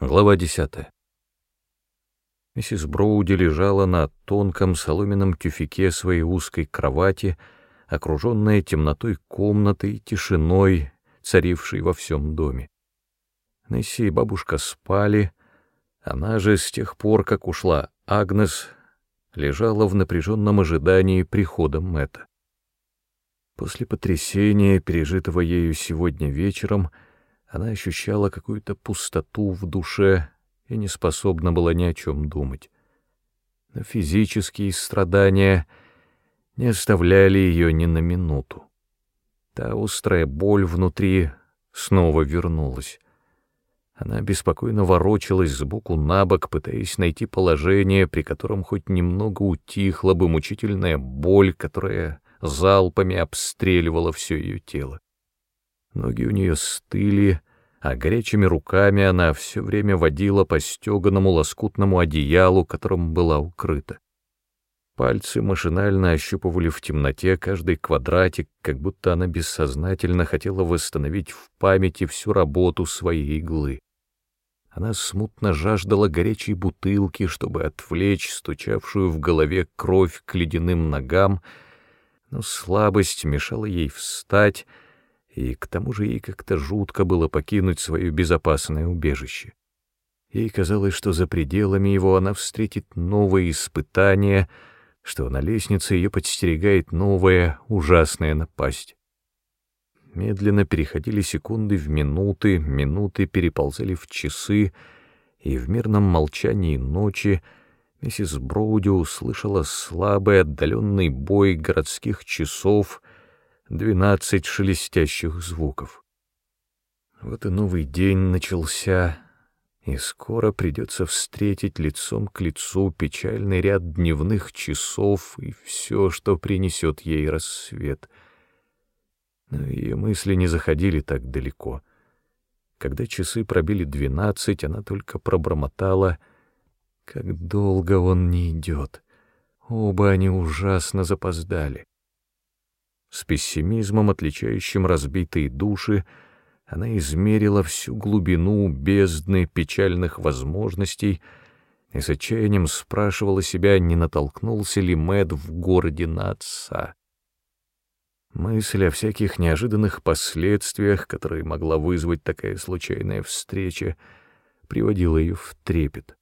Глава 10. Миссис Броуди лежала на тонком соломенном тюфике своей узкой кровати, окруженная темнотой комнаты и тишиной, царившей во всем доме. Несси и бабушка спали, она же с тех пор, как ушла Агнес, лежала в напряженном ожидании прихода Мэтта. После потрясения, пережитого ею сегодня вечером, она ощущала какую-то пустоту в душе и не способна была ни о чем думать. Но физические страдания не оставляли ее ни на минуту. Та острая боль внутри снова вернулась. Она беспокойно ворочалась сбоку на бок, пытаясь найти положение, при котором хоть немного утихла бы мучительная боль, которая залпами обстреливала все ее тело. Ноги у нее стыли, а горячими руками она все время водила по стеганому лоскутному одеялу, которым была укрыта. Пальцы машинально ощупывали в темноте каждый квадратик, как будто она бессознательно хотела восстановить в памяти всю работу своей иглы. Она смутно жаждала горячей бутылки, чтобы отвлечь стучавшую в голове кровь к ледяным ногам, но слабость мешала ей встать, и к тому же ей как-то жутко было покинуть свое безопасное убежище. Ей казалось, что за пределами его она встретит новые испытания, что на лестнице ее подстерегает новая ужасная напасть. Медленно переходили секунды в минуты, минуты переползали в часы, и в мирном молчании ночи миссис Броуди услышала слабый отдаленный бой городских часов — двенадцать шелестящих звуков. Вот и новый день начался, и скоро придется встретить лицом к лицу печальный ряд дневных часов и все, что принесет ей рассвет. Но ее мысли не заходили так далеко. Когда часы пробили двенадцать, она только пробормотала, как долго он не идет. Оба они ужасно запоздали. С пессимизмом, отличающим разбитые души, она измерила всю глубину бездны печальных возможностей и с отчаянием спрашивала себя, не натолкнулся ли Мэд в городе на отца. Мысль о всяких неожиданных последствиях, которые могла вызвать такая случайная встреча, приводила ее в трепет.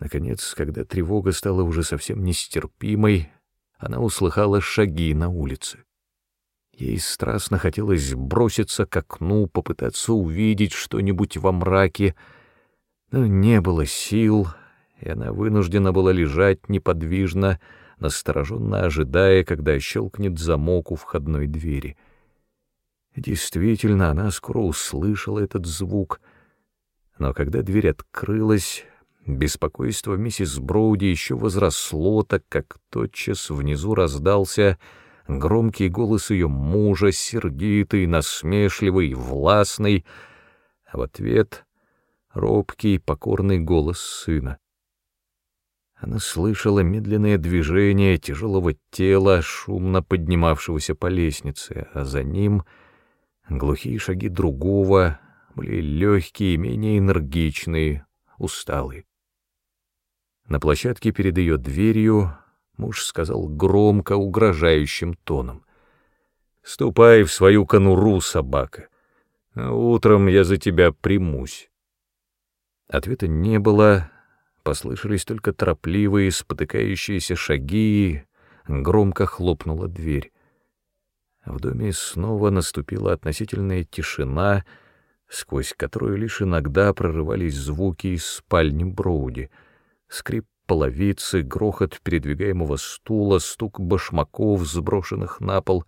Наконец, когда тревога стала уже совсем нестерпимой, она услыхала шаги на улице. Ей страстно хотелось броситься к окну, попытаться увидеть что-нибудь во мраке, но не было сил, и она вынуждена была лежать неподвижно, настороженно ожидая, когда щелкнет замок у входной двери. Действительно, она скоро услышала этот звук, но когда дверь открылась, Беспокойство миссис Броуди еще возросло, так как тотчас внизу раздался громкий голос ее мужа, сердитый, насмешливый, властный, а в ответ робкий, покорный голос сына. Она слышала медленное движение тяжелого тела, шумно поднимавшегося по лестнице, а за ним глухие шаги другого, были легкие, менее энергичные, усталые. На площадке перед ее дверью муж сказал громко, угрожающим тоном. «Ступай в свою конуру, собака. утром я за тебя примусь». Ответа не было, послышались только торопливые, спотыкающиеся шаги, громко хлопнула дверь. В доме снова наступила относительная тишина, сквозь которую лишь иногда прорывались звуки из спальни Броуди — скрип половицы, грохот передвигаемого стула, стук башмаков, сброшенных на пол,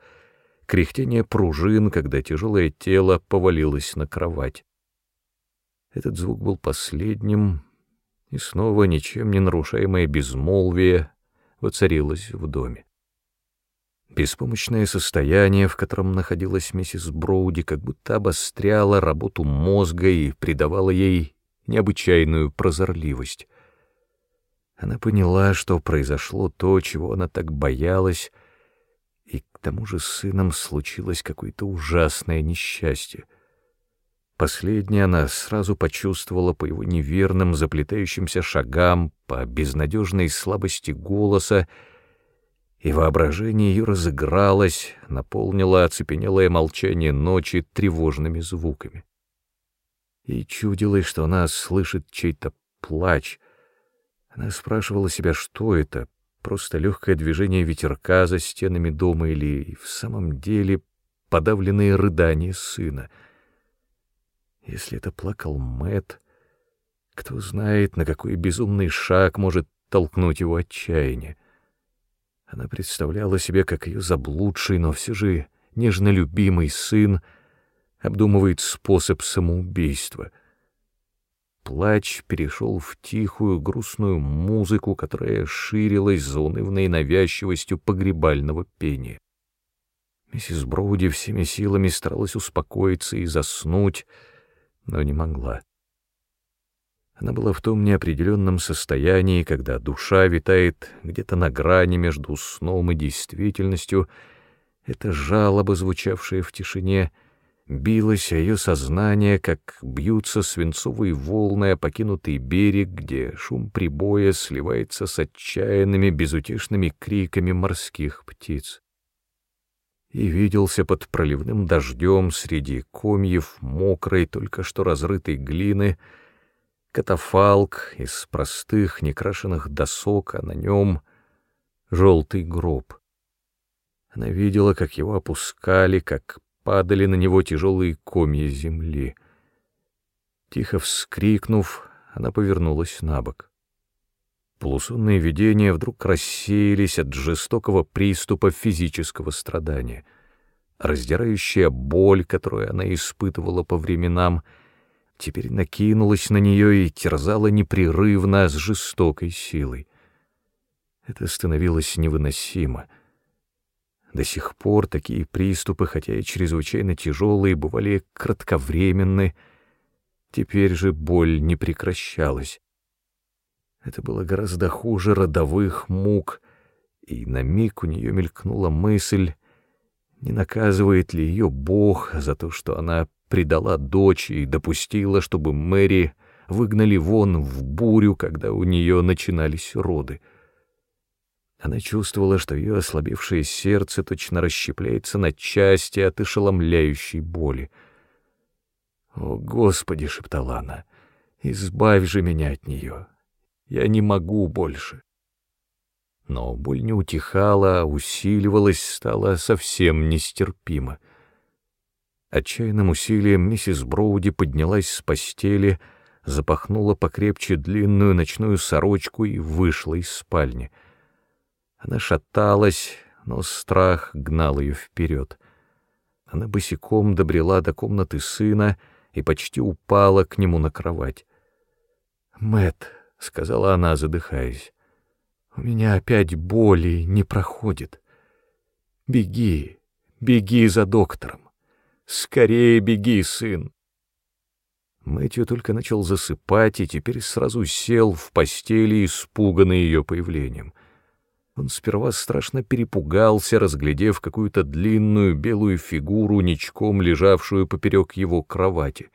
кряхтение пружин, когда тяжелое тело повалилось на кровать. Этот звук был последним, и снова ничем не нарушаемое безмолвие воцарилось в доме. Беспомощное состояние, в котором находилась миссис Броуди, как будто обостряло работу мозга и придавало ей необычайную прозорливость. Она поняла, что произошло то, чего она так боялась, и к тому же с сыном случилось какое-то ужасное несчастье. Последнее она сразу почувствовала по его неверным, заплетающимся шагам, по безнадежной слабости голоса, и воображение ее разыгралось, наполнило оцепенелое молчание ночи тревожными звуками. И чудилось, что она слышит чей-то плач. Она спрашивала себя, что это, просто легкое движение ветерка за стенами дома или в самом деле подавленные рыдания сына. Если это плакал Мэт, кто знает, на какой безумный шаг может толкнуть его отчаяние. Она представляла себе, как ее заблудший, но все же нежно любимый сын обдумывает способ самоубийства. Плач перешел в тихую, грустную музыку, которая ширилась за унывной навязчивостью погребального пения. Миссис Броуди всеми силами старалась успокоиться и заснуть, но не могла. Она была в том неопределенном состоянии, когда душа витает где-то на грани между сном и действительностью. Эта жалоба, звучавшая в тишине, билась о ее сознание, как бьются свинцовые волны о покинутый берег, где шум прибоя сливается с отчаянными безутешными криками морских птиц. И виделся под проливным дождем среди комьев мокрой, только что разрытой глины — катафалк из простых некрашенных досок, а на нем желтый гроб. Она видела, как его опускали, как падали на него тяжелые комья земли. Тихо вскрикнув, она повернулась на бок. Полусонные видения вдруг рассеялись от жестокого приступа физического страдания. Раздирающая боль, которую она испытывала по временам — теперь накинулась на нее и терзала непрерывно с жестокой силой. Это становилось невыносимо. До сих пор такие приступы, хотя и чрезвычайно тяжелые, бывали кратковременны, теперь же боль не прекращалась. Это было гораздо хуже родовых мук, и на миг у нее мелькнула мысль, не наказывает ли ее Бог за то, что она предала дочь и допустила, чтобы Мэри выгнали вон в бурю, когда у нее начинались роды. Она чувствовала, что ее ослабевшее сердце точно расщепляется на части от ошеломляющей боли. «О, Господи!» — шептала она, — «избавь же меня от нее! Я не могу больше!» Но боль не утихала, усиливалась, стала совсем нестерпима. Отчаянным усилием миссис Броуди поднялась с постели, запахнула покрепче длинную ночную сорочку и вышла из спальни. Она шаталась, но страх гнал ее вперед. Она босиком добрела до комнаты сына и почти упала к нему на кровать. Мэт, сказала она, задыхаясь, — у меня опять боли не проходит. Беги, беги за доктором. Скорее беги, сын!» Мэтью только начал засыпать и теперь сразу сел в постели, испуганный ее появлением. Он сперва страшно перепугался, разглядев какую-то длинную белую фигуру, ничком лежавшую поперек его кровати.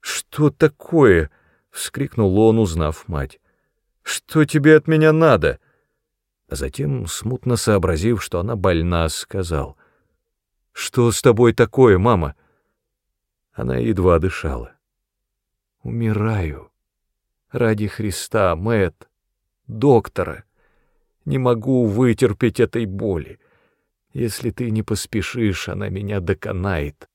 «Что такое?» — вскрикнул он, узнав мать. «Что тебе от меня надо?» А затем, смутно сообразив, что она больна, сказал — «Что с тобой такое, мама?» Она едва дышала. «Умираю. Ради Христа, Мэт, доктора. Не могу вытерпеть этой боли. Если ты не поспешишь, она меня доконает».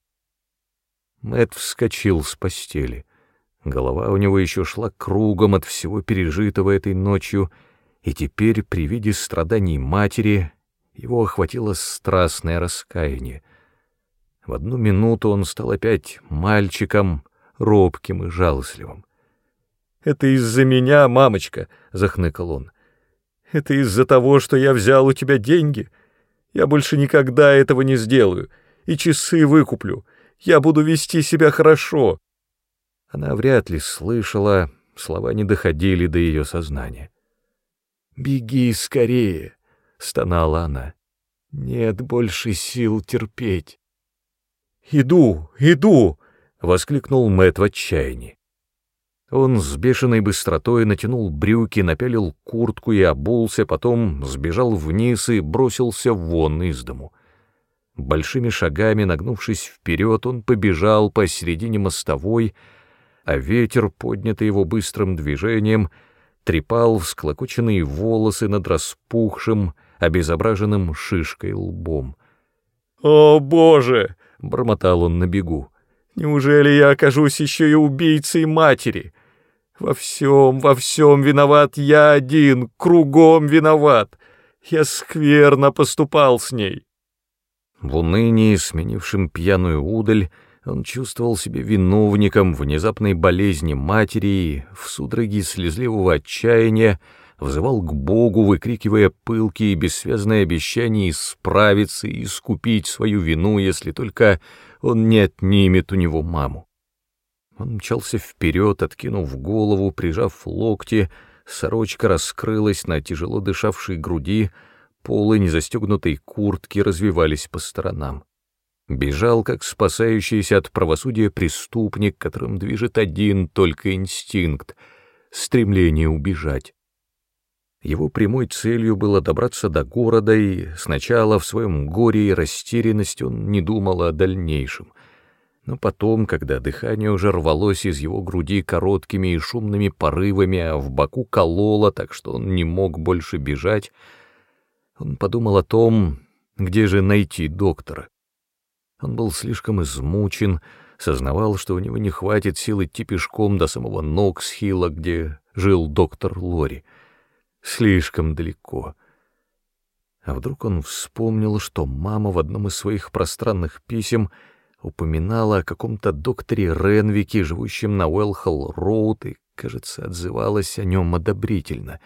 Мэт вскочил с постели. Голова у него еще шла кругом от всего пережитого этой ночью, и теперь при виде страданий матери его охватило страстное раскаяние. В одну минуту он стал опять мальчиком, робким и жалостливым. «Это из-за меня, мамочка!» — захныкал он. «Это из-за того, что я взял у тебя деньги. Я больше никогда этого не сделаю, и часы выкуплю. Я буду вести себя хорошо». Она вряд ли слышала, слова не доходили до ее сознания. «Беги скорее!» — стонала она. «Нет больше сил терпеть». «Иду, иду!» — воскликнул Мэтт в отчаянии. Он с бешеной быстротой натянул брюки, напялил куртку и обулся, потом сбежал вниз и бросился вон из дому. Большими шагами, нагнувшись вперед, он побежал посередине мостовой, а ветер, поднятый его быстрым движением, трепал всклокоченные волосы над распухшим, обезображенным шишкой лбом. «О, Боже!» — бормотал он на бегу. «Неужели я окажусь еще и убийцей матери? Во всем, во всем виноват я один, кругом виноват. Я скверно поступал с ней». В унынии, сменившем пьяную удаль, он чувствовал себя виновником внезапной болезни матери в судороге слезливого отчаяния, взывал к Богу, выкрикивая пылкие и бессвязные обещания исправиться и искупить свою вину, если только он не отнимет у него маму. Он мчался вперед, откинув голову, прижав локти, сорочка раскрылась на тяжело дышавшей груди, полы незастегнутой куртки развивались по сторонам. Бежал, как спасающийся от правосудия преступник, которым движет один только инстинкт — стремление убежать. Его прямой целью было добраться до города, и сначала в своем горе и растерянности он не думал о дальнейшем. Но потом, когда дыхание уже рвалось из его груди короткими и шумными порывами, а в боку кололо, так что он не мог больше бежать, он подумал о том, где же найти доктора. Он был слишком измучен, сознавал, что у него не хватит сил идти пешком до самого Ноксхилла, где жил доктор Лори — слишком далеко. А вдруг он вспомнил, что мама в одном из своих пространных писем упоминала о каком-то докторе Ренвике, живущем на Уэлхолл-Роуд, и, кажется, отзывалась о нем одобрительно.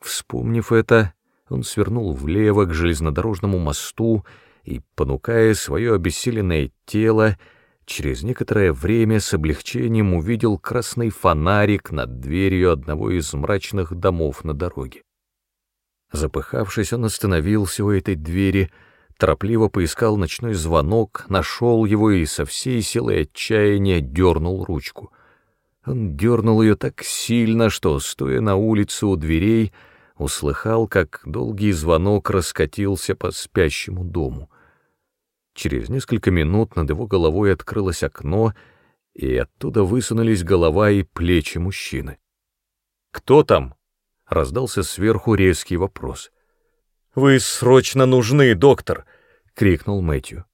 Вспомнив это, он свернул влево к железнодорожному мосту и, понукая свое обессиленное тело, Через некоторое время с облегчением увидел красный фонарик над дверью одного из мрачных домов на дороге. Запыхавшись, он остановился у этой двери, торопливо поискал ночной звонок, нашел его и со всей силой отчаяния дернул ручку. Он дернул ее так сильно, что, стоя на улице у дверей, услыхал, как долгий звонок раскатился по спящему дому. Через несколько минут над его головой открылось окно, и оттуда высунулись голова и плечи мужчины. «Кто там?» — раздался сверху резкий вопрос. «Вы срочно нужны, доктор!» — крикнул Мэтью.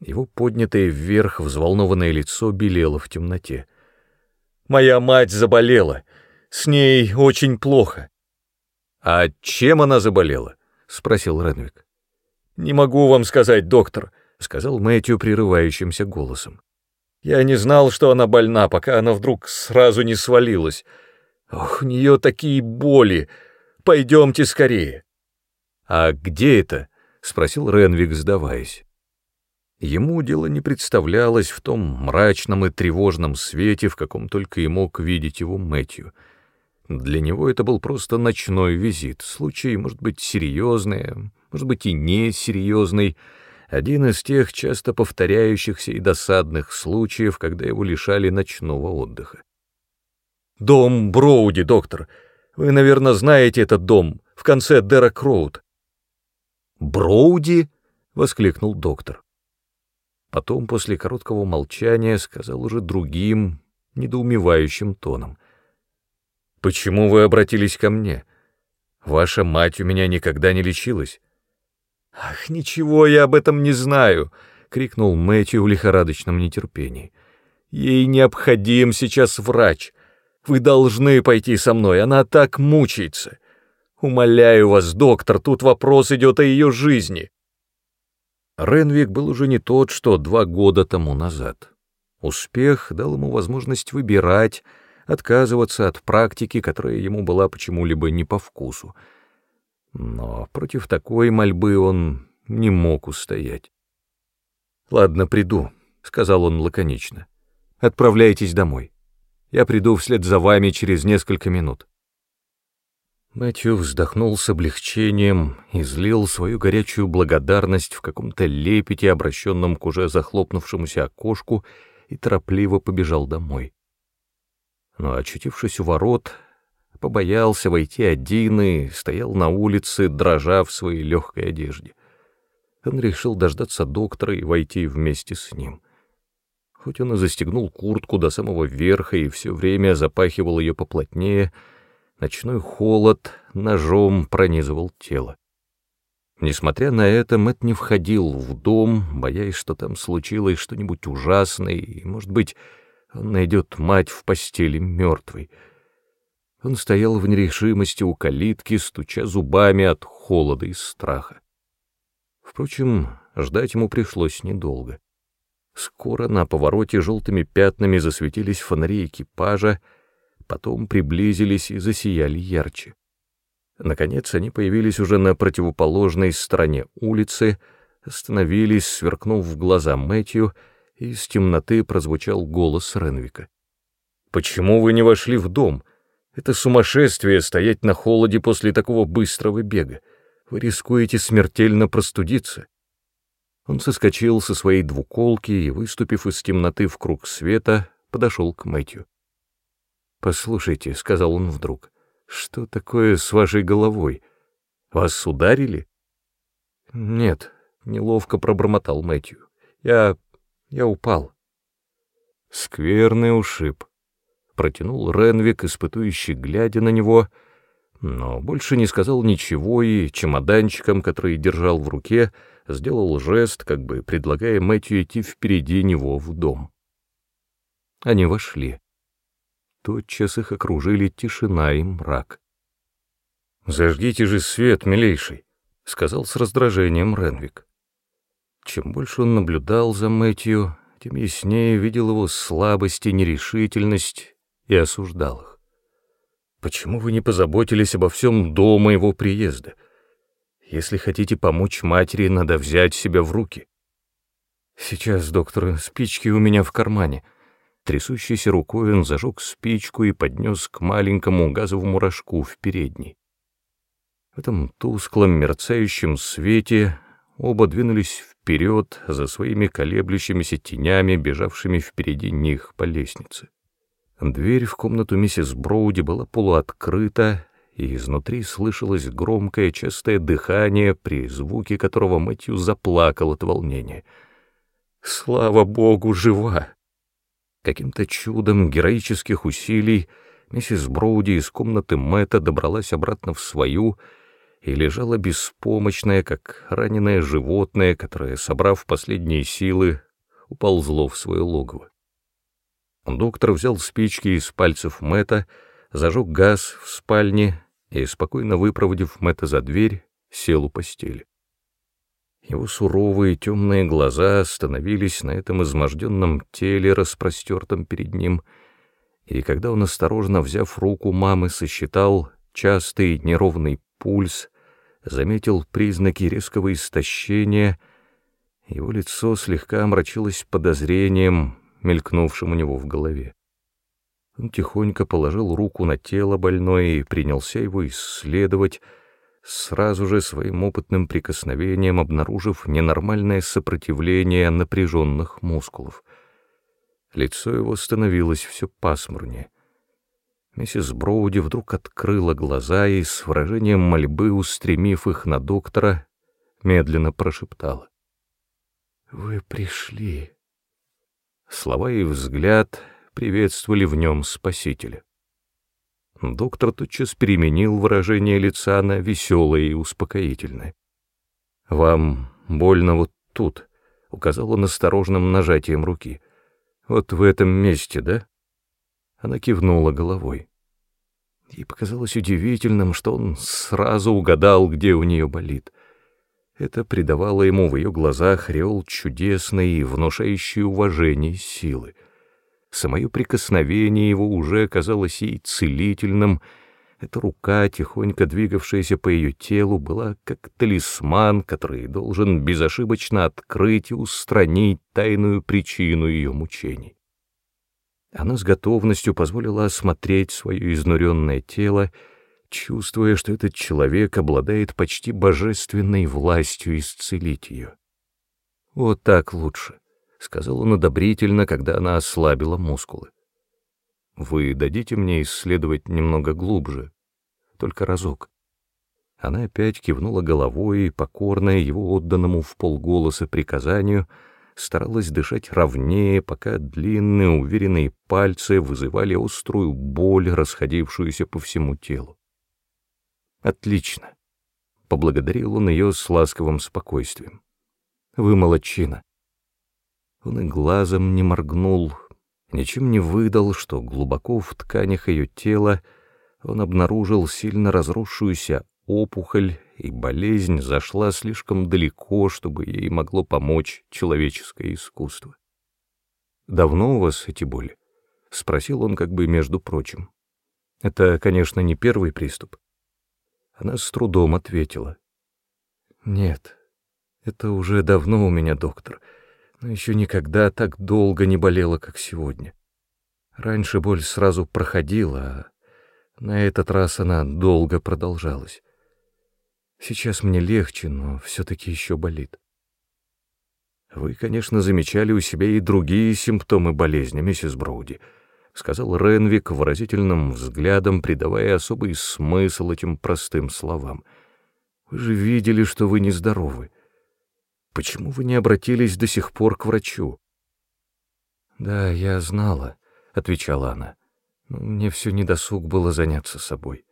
Его поднятое вверх взволнованное лицо белело в темноте. «Моя мать заболела. С ней очень плохо». «А чем она заболела?» — спросил Ренвик. «Не могу вам сказать, доктор», — сказал Мэтью прерывающимся голосом. «Я не знал, что она больна, пока она вдруг сразу не свалилась. Ох, у нее такие боли. Пойдемте скорее». «А где это?» — спросил Ренвик, сдаваясь. Ему дело не представлялось в том мрачном и тревожном свете, в каком только и мог видеть его Мэтью. Для него это был просто ночной визит, случай, может быть, серьезный, может быть, и несерьезный, один из тех часто повторяющихся и досадных случаев, когда его лишали ночного отдыха. «Дом Броуди, доктор. Вы, наверное, знаете этот дом, в конце Дерек Роуд». «Броуди?» — воскликнул доктор. Потом, после короткого молчания, сказал уже другим, недоумевающим тоном. «Почему вы обратились ко мне? Ваша мать у меня никогда не лечилась. «Ах, ничего я об этом не знаю!» — крикнул Мэтью в лихорадочном нетерпении. «Ей необходим сейчас врач. Вы должны пойти со мной, она так мучается. Умоляю вас, доктор, тут вопрос идет о ее жизни». Ренвик был уже не тот, что два года тому назад. Успех дал ему возможность выбирать, отказываться от практики, которая ему была почему-либо не по вкусу — но против такой мольбы он не мог устоять. «Ладно, приду», — сказал он лаконично. «Отправляйтесь домой. Я приду вслед за вами через несколько минут». Мэтью вздохнул с облегчением, и излил свою горячую благодарность в каком-то лепете, обращенном к уже захлопнувшемуся окошку, и торопливо побежал домой. Но, очутившись у ворот, побоялся войти один и стоял на улице, дрожа в своей легкой одежде. Он решил дождаться доктора и войти вместе с ним. Хоть он и застегнул куртку до самого верха и все время запахивал ее поплотнее, ночной холод ножом пронизывал тело. Несмотря на это, Мэтт не входил в дом, боясь, что там случилось что-нибудь ужасное, и, может быть, он найдет мать в постели мертвой. Он стоял в нерешимости у калитки, стуча зубами от холода и страха. Впрочем, ждать ему пришлось недолго. Скоро на повороте желтыми пятнами засветились фонари экипажа, потом приблизились и засияли ярче. Наконец они появились уже на противоположной стороне улицы, остановились, сверкнув в глаза Мэтью, и из темноты прозвучал голос Ренвика. «Почему вы не вошли в дом? Это сумасшествие стоять на холоде после такого быстрого бега. Вы рискуете смертельно простудиться». Он соскочил со своей двуколки и, выступив из темноты в круг света, подошел к Мэтью. «Послушайте», — сказал он вдруг, — «что такое с вашей головой? Вас ударили?» «Нет», — неловко пробормотал Мэтью. «Я... я упал». «Скверный ушиб», — протянул Ренвик, испытующий, глядя на него, но больше не сказал ничего и чемоданчиком, который держал в руке, сделал жест, как бы предлагая Мэтью идти впереди него в дом. Они вошли. Тотчас их окружили тишина и мрак. «Зажгите же свет, милейший», — сказал с раздражением Ренвик. Чем больше он наблюдал за Мэтью, тем яснее видел его слабость и нерешительность и осуждал их. «Почему вы не позаботились обо всем до моего приезда? Если хотите помочь матери, надо взять себя в руки». «Сейчас, доктор, спички у меня в кармане». Трясущейся рукой он зажег спичку и поднес к маленькому газовому рожку в передней. В этом тусклом мерцающем свете оба двинулись вперед за своими колеблющимися тенями, бежавшими впереди них по лестнице. Дверь в комнату миссис Броуди была полуоткрыта, и изнутри слышалось громкое частое дыхание, при звуке которого Мэтью заплакал от волнения. «Слава Богу, жива!» Каким-то чудом героических усилий миссис Броуди из комнаты Мэтта добралась обратно в свою и лежала беспомощная, как раненое животное, которое, собрав последние силы, уползло в свое логово. Доктор взял спички из пальцев Мэтта, зажег газ в спальне и, спокойно выпроводив Мэтта за дверь, сел у постели. Его суровые темные глаза остановились на этом изможденном теле, распростертом перед ним, и когда он, осторожно взяв руку мамы, сосчитал частый неровный пульс, заметил признаки резкого истощения, его лицо слегка омрачилось подозрением, мелькнувшим у него в голове. Он тихонько положил руку на тело больной и принялся его исследовать, сразу же своим опытным прикосновением обнаружив ненормальное сопротивление напряженных мускулов. Лицо его становилось все пасмурнее. Миссис Броуди вдруг открыла глаза и, с выражением мольбы, устремив их на доктора, медленно прошептала. «Вы пришли». Слова и взгляд приветствовали в нем Спасителя. Доктор тотчас переменил выражение лица на веселое и успокоительное. «Вам больно вот тут», — указал он осторожным нажатием руки. «Вот в этом месте, да?» Она кивнула головой. Ей показалось удивительным, что он сразу угадал, где у нее болит. Это придавало ему в ее глазах реол чудесной и внушающей уважение силы. Самое прикосновение его уже казалось ей целительным. Эта рука, тихонько двигавшаяся по ее телу, была как талисман, который должен безошибочно открыть и устранить тайную причину ее мучений. Она с готовностью позволила осмотреть свое изнуренное тело, чувствуя, что этот человек обладает почти божественной властью исцелить ее. Вот так лучше сказал он одобрительно, когда она ослабила мускулы. Вы дадите мне исследовать немного глубже, только разок. Она опять кивнула головой и, покорная его отданному в полголоса приказанию, старалась дышать ровнее, пока длинные уверенные пальцы вызывали острую боль, расходившуюся по всему телу. «Отлично!» — поблагодарил он ее с ласковым спокойствием. «Вы молодчина!» Он и глазом не моргнул, ничем не выдал, что глубоко в тканях ее тела он обнаружил сильно разросшуюся опухоль, и болезнь зашла слишком далеко, чтобы ей могло помочь человеческое искусство. «Давно у вас эти боли?» — спросил он как бы между прочим. «Это, конечно, не первый приступ». Она с трудом ответила. «Нет, это уже давно у меня, доктор, но еще никогда так долго не болела, как сегодня. Раньше боль сразу проходила, а на этот раз она долго продолжалась. Сейчас мне легче, но все-таки еще болит. Вы, конечно, замечали у себя и другие симптомы болезни, миссис Броуди, сказал Ренвик выразительным взглядом, придавая особый смысл этим простым словам. Вы же видели, что вы нездоровы. Почему вы не обратились до сих пор к врачу? Да, я знала, отвечала она. Но мне все недосуг было заняться собой.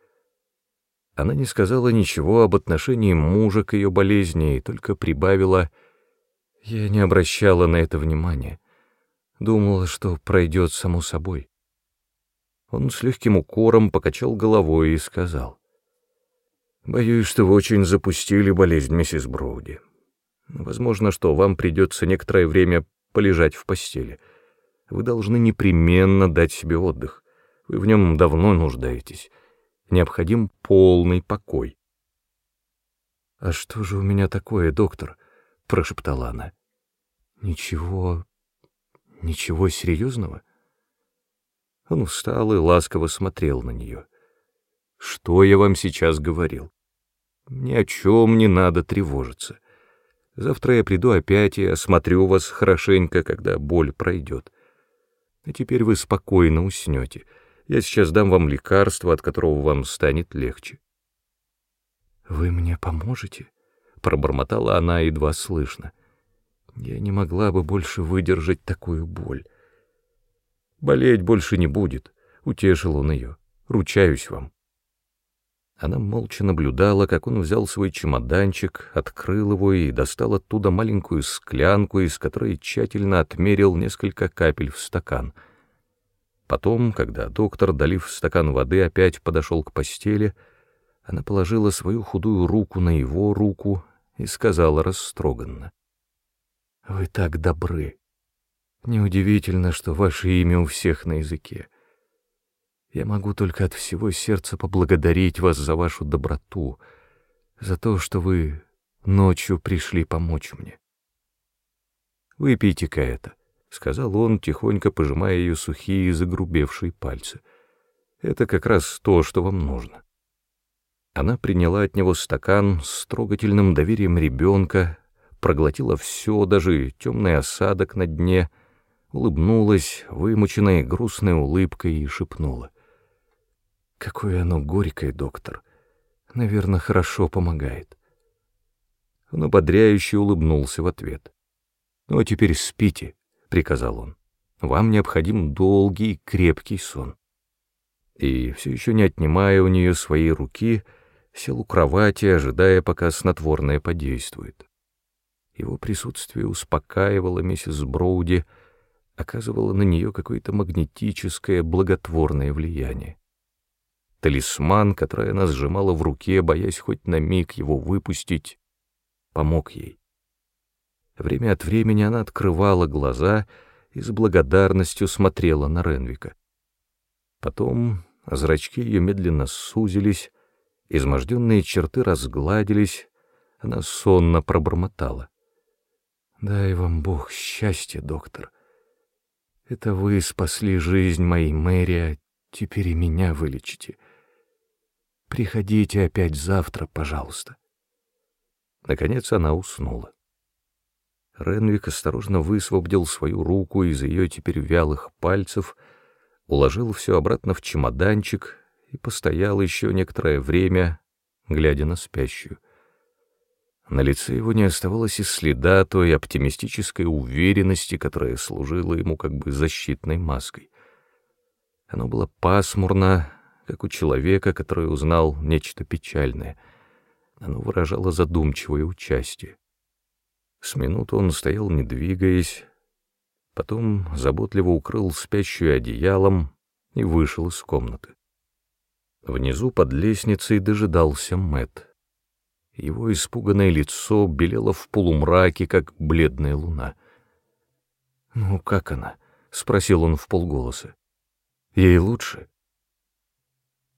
Она не сказала ничего об отношении мужа к ее болезни и только прибавила «Я не обращала на это внимания. Думала, что пройдет само собой». Он с легким укором покачал головой и сказал «Боюсь, что вы очень запустили болезнь, миссис Броуди. Возможно, что вам придется некоторое время полежать в постели. Вы должны непременно дать себе отдых. Вы в нем давно нуждаетесь» необходим полный покой. «А что же у меня такое, доктор?» — прошептала она. «Ничего... ничего серьезного?» Он устал и ласково смотрел на нее. «Что я вам сейчас говорил? Ни о чем не надо тревожиться. Завтра я приду опять и осмотрю вас хорошенько, когда боль пройдет. А теперь вы спокойно уснете». Я сейчас дам вам лекарство, от которого вам станет легче. «Вы мне поможете?» — пробормотала она едва слышно. «Я не могла бы больше выдержать такую боль». «Болеть больше не будет», — утешил он ее. «Ручаюсь вам». Она молча наблюдала, как он взял свой чемоданчик, открыл его и достал оттуда маленькую склянку, из которой тщательно отмерил несколько капель в стакан — Потом, когда доктор, долив стакан воды, опять подошел к постели, она положила свою худую руку на его руку и сказала растроганно. «Вы так добры. Неудивительно, что ваше имя у всех на языке. Я могу только от всего сердца поблагодарить вас за вашу доброту, за то, что вы ночью пришли помочь мне. Выпейте-ка это». — сказал он, тихонько пожимая ее сухие загрубевшие пальцы. «Это как раз то, что вам нужно». Она приняла от него стакан с трогательным доверием ребенка, проглотила все, даже темный осадок на дне, улыбнулась, вымученной грустной улыбкой, и шепнула. «Какое оно горькое, доктор! Наверное, хорошо помогает». Он ободряюще улыбнулся в ответ. «Ну, а теперь спите» приказал он. «Вам необходим долгий, крепкий сон». И, все еще не отнимая у нее своей руки, сел у кровати, ожидая, пока снотворное подействует. Его присутствие успокаивало миссис Броуди, оказывало на нее какое-то магнетическое, благотворное влияние. Талисман, который она сжимала в руке, боясь хоть на миг его выпустить, помог ей. Время от времени она открывала глаза и с благодарностью смотрела на Ренвика. Потом зрачки ее медленно сузились, изможденные черты разгладились, она сонно пробормотала. «Дай вам Бог счастья, доктор. Это вы спасли жизнь моей Мэри, а теперь и меня вылечите. Приходите опять завтра, пожалуйста». Наконец она уснула. Ренвик осторожно высвободил свою руку из ее теперь вялых пальцев, уложил все обратно в чемоданчик и постоял еще некоторое время, глядя на спящую. На лице его не оставалось и следа той оптимистической уверенности, которая служила ему как бы защитной маской. Оно было пасмурно, как у человека, который узнал нечто печальное. Оно выражало задумчивое участие. С минуту он стоял, не двигаясь, потом заботливо укрыл спящую одеялом и вышел из комнаты. Внизу под лестницей дожидался Мэтт. Его испуганное лицо белело в полумраке, как бледная луна. «Ну, как она?» — спросил он в полголоса. «Ей лучше?»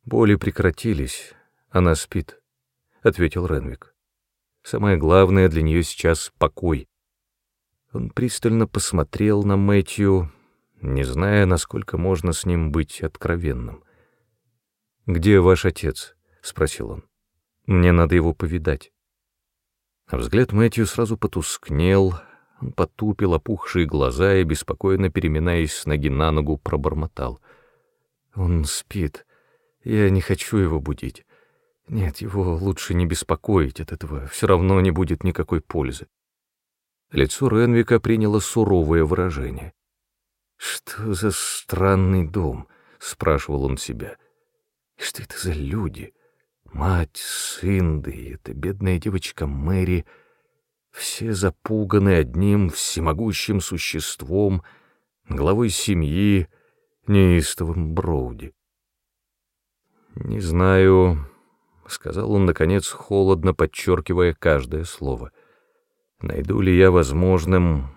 «Боли прекратились, она спит», — ответил Ренвик. «Самое главное для нее сейчас — покой». Он пристально посмотрел на Мэтью, не зная, насколько можно с ним быть откровенным. «Где ваш отец?» — спросил он. Мне надо его повидать. А взгляд Мэтью сразу потускнел, он потупил опухшие глаза и, беспокойно переминаясь с ноги на ногу, пробормотал. «Он спит. Я не хочу его будить. Нет, его лучше не беспокоить, от этого все равно не будет никакой пользы». Лицо Ренвика приняло суровое выражение. «Что за странный дом?» — спрашивал он себя. «Что это за люди?» Мать, сын, да и эта бедная девочка Мэри, все запуганы одним всемогущим существом, главой семьи, неистовым Броуди. «Не знаю», — сказал он, наконец, холодно подчеркивая каждое слово, — «найду ли я возможным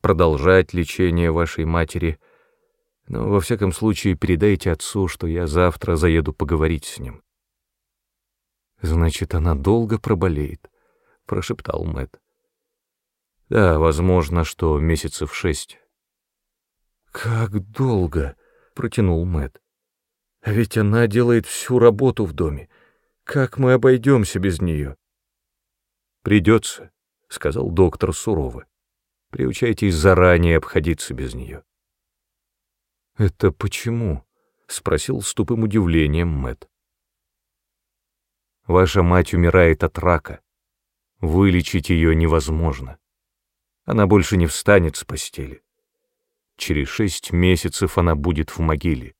продолжать лечение вашей матери, но, во всяком случае, передайте отцу, что я завтра заеду поговорить с ним». Значит, она долго проболеет, прошептал Мэт. Да, возможно, что месяцев шесть. Как долго, протянул Мэт. А ведь она делает всю работу в доме. Как мы обойдемся без нее? Придется, сказал доктор сурово. Приучайтесь заранее обходиться без нее. Это почему? спросил с тупым удивлением Мэт. Ваша мать умирает от рака. Вылечить ее невозможно. Она больше не встанет с постели. Через шесть месяцев она будет в могиле.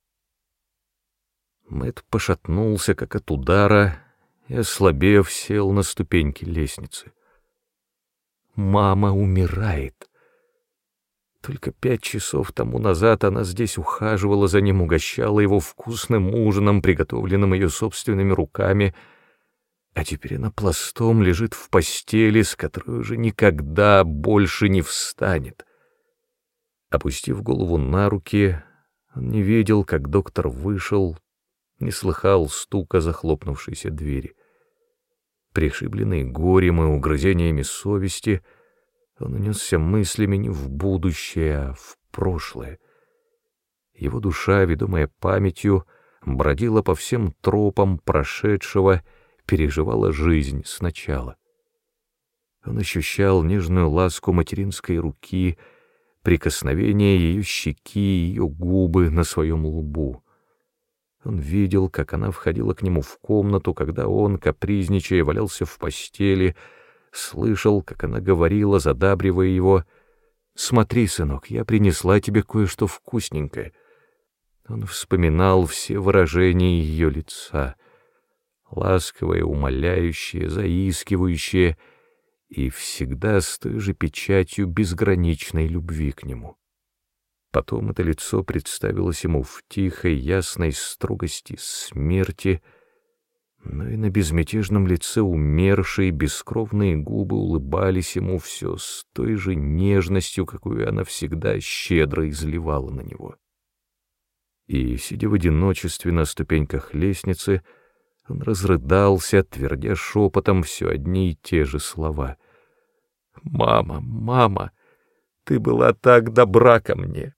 Мэт пошатнулся, как от удара, и, ослабев, сел на ступеньки лестницы. Мама умирает. Только пять часов тому назад она здесь ухаживала за ним, угощала его вкусным ужином, приготовленным ее собственными руками — а теперь она пластом лежит в постели, с которой уже никогда больше не встанет. Опустив голову на руки, он не видел, как доктор вышел, не слыхал стука захлопнувшейся двери. Пришибленный горем и угрызениями совести, он унесся мыслями не в будущее, а в прошлое. Его душа, ведомая памятью, бродила по всем тропам прошедшего переживала жизнь сначала. Он ощущал нежную ласку материнской руки, прикосновение ее щеки, ее губы на своем лбу. Он видел, как она входила к нему в комнату, когда он, капризничая, валялся в постели, слышал, как она говорила, задабривая его, «Смотри, сынок, я принесла тебе кое-что вкусненькое». Он вспоминал все выражения ее лица — ласковое, умоляющее, заискивающее и всегда с той же печатью безграничной любви к нему. Потом это лицо представилось ему в тихой, ясной строгости смерти, но и на безмятежном лице умершей бескровные губы улыбались ему все с той же нежностью, какую она всегда щедро изливала на него. И, сидя в одиночестве на ступеньках лестницы, он разрыдался, твердя шепотом все одни и те же слова. «Мама, мама, ты была так добра ко мне!»